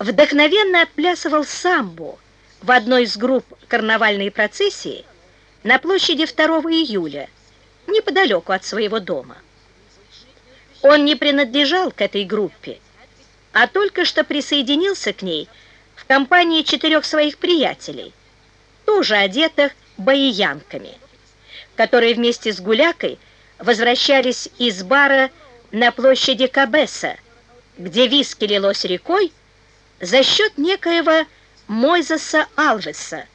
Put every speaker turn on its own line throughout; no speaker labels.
вдохновенно отплясывал самбо в одной из групп карнавальной процессии на площади 2 июля, неподалеку от своего дома. Он не принадлежал к этой группе, а только что присоединился к ней в компании четырех своих приятелей, тоже одетых баиянками, которые вместе с Гулякой возвращались из бара на площади Кабеса, где виски лилось рекой за счет некоего Мойзеса Алвеса,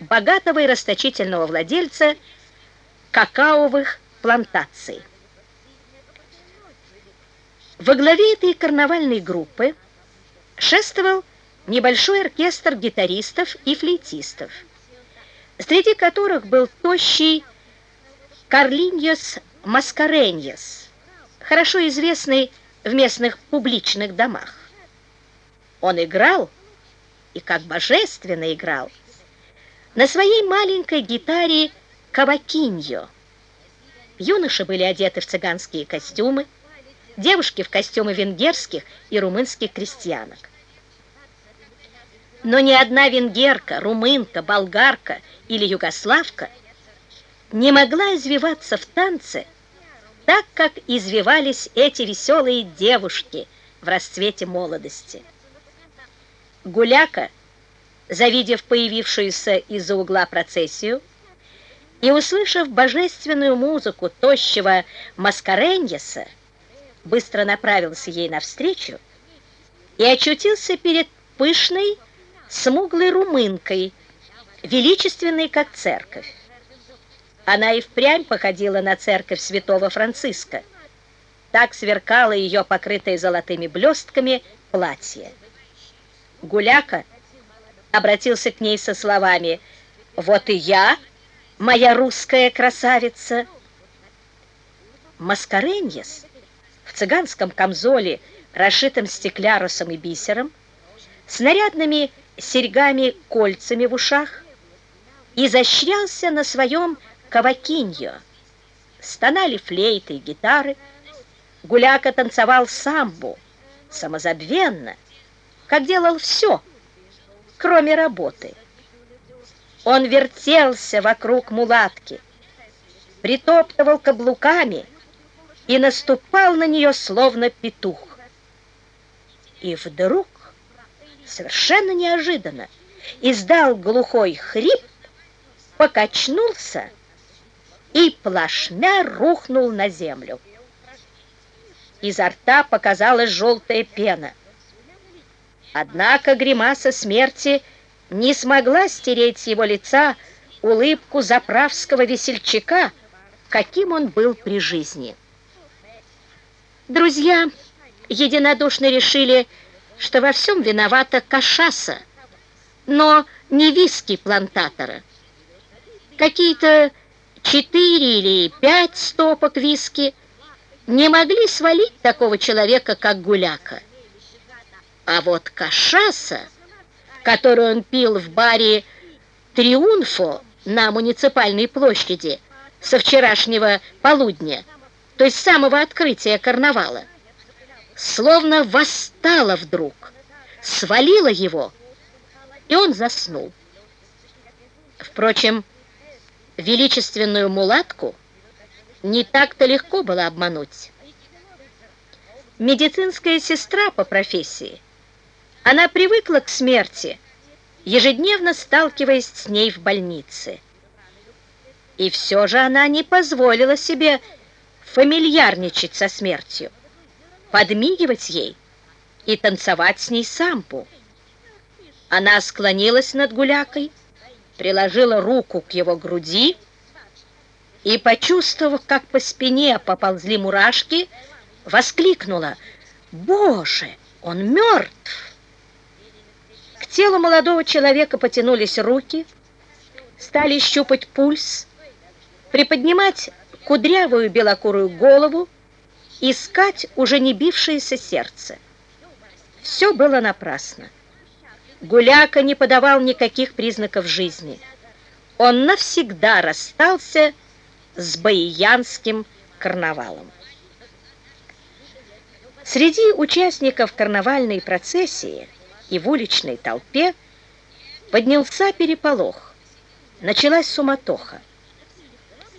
богатого и расточительного владельца какаовых плантаций. Во главе этой карнавальной группы шествовал небольшой оркестр гитаристов и флейтистов, среди которых был тощий Карлиньос Маскареньес, хорошо известный в местных публичных домах. Он играл, и как божественно играл, на своей маленькой гитаре кавакиньо. Юноши были одеты в цыганские костюмы, девушки в костюмы венгерских и румынских крестьянок. Но ни одна венгерка, румынка, болгарка или югославка не могла извиваться в танце так, как извивались эти веселые девушки в расцвете молодости. Гуляка, завидев появившуюся из-за угла процессию и услышав божественную музыку тощего Маскареньеса, быстро направился ей навстречу и очутился перед пышной, смуглой румынкой, величественной, как церковь. Она и впрямь походила на церковь святого Франциска. Так сверкало ее покрытое золотыми блестками платье. Гуляка обратился к ней со словами «Вот и я, моя русская красавица!» Маскареньес в цыганском камзоле, расшитом стеклярусом и бисером, с нарядными серьгами-кольцами в ушах, изощрялся на своем кавакиньо. Стонали флейты и гитары, Гуляка танцевал самбу, самозабвенно, как делал все, кроме работы. Он вертелся вокруг мулатки, притоптывал каблуками, и наступал на нее словно петух. И вдруг, совершенно неожиданно, издал глухой хрип, покачнулся и плашмя рухнул на землю. Изо рта показалась желтая пена. Однако гримаса смерти не смогла стереть с его лица улыбку заправского весельчака, каким он был при жизни. Друзья единодушно решили, что во всем виновата кашаса, но не виски плантатора. Какие-то четыре или пять стопок виски не могли свалить такого человека, как Гуляка. А вот кашаса, которую он пил в баре «Триумфо» на муниципальной площади со вчерашнего полудня, то есть с самого открытия карнавала, словно восстала вдруг, свалила его, и он заснул. Впрочем, величественную мулатку не так-то легко было обмануть. Медицинская сестра по профессии, она привыкла к смерти, ежедневно сталкиваясь с ней в больнице. И все же она не позволила себе фамильярничать со смертью, подмигивать ей и танцевать с ней сампу. Она склонилась над гулякой, приложила руку к его груди и, почувствовав, как по спине поползли мурашки, воскликнула «Боже, он мертв!» Телу молодого человека потянулись руки, стали щупать пульс, приподнимать кудрявую белокурую голову, искать уже не бившееся сердце. Все было напрасно. Гуляка не подавал никаких признаков жизни. Он навсегда расстался с баиянским карнавалом. Среди участников карнавальной процессии и в уличной толпе поднялся переполох. Началась суматоха.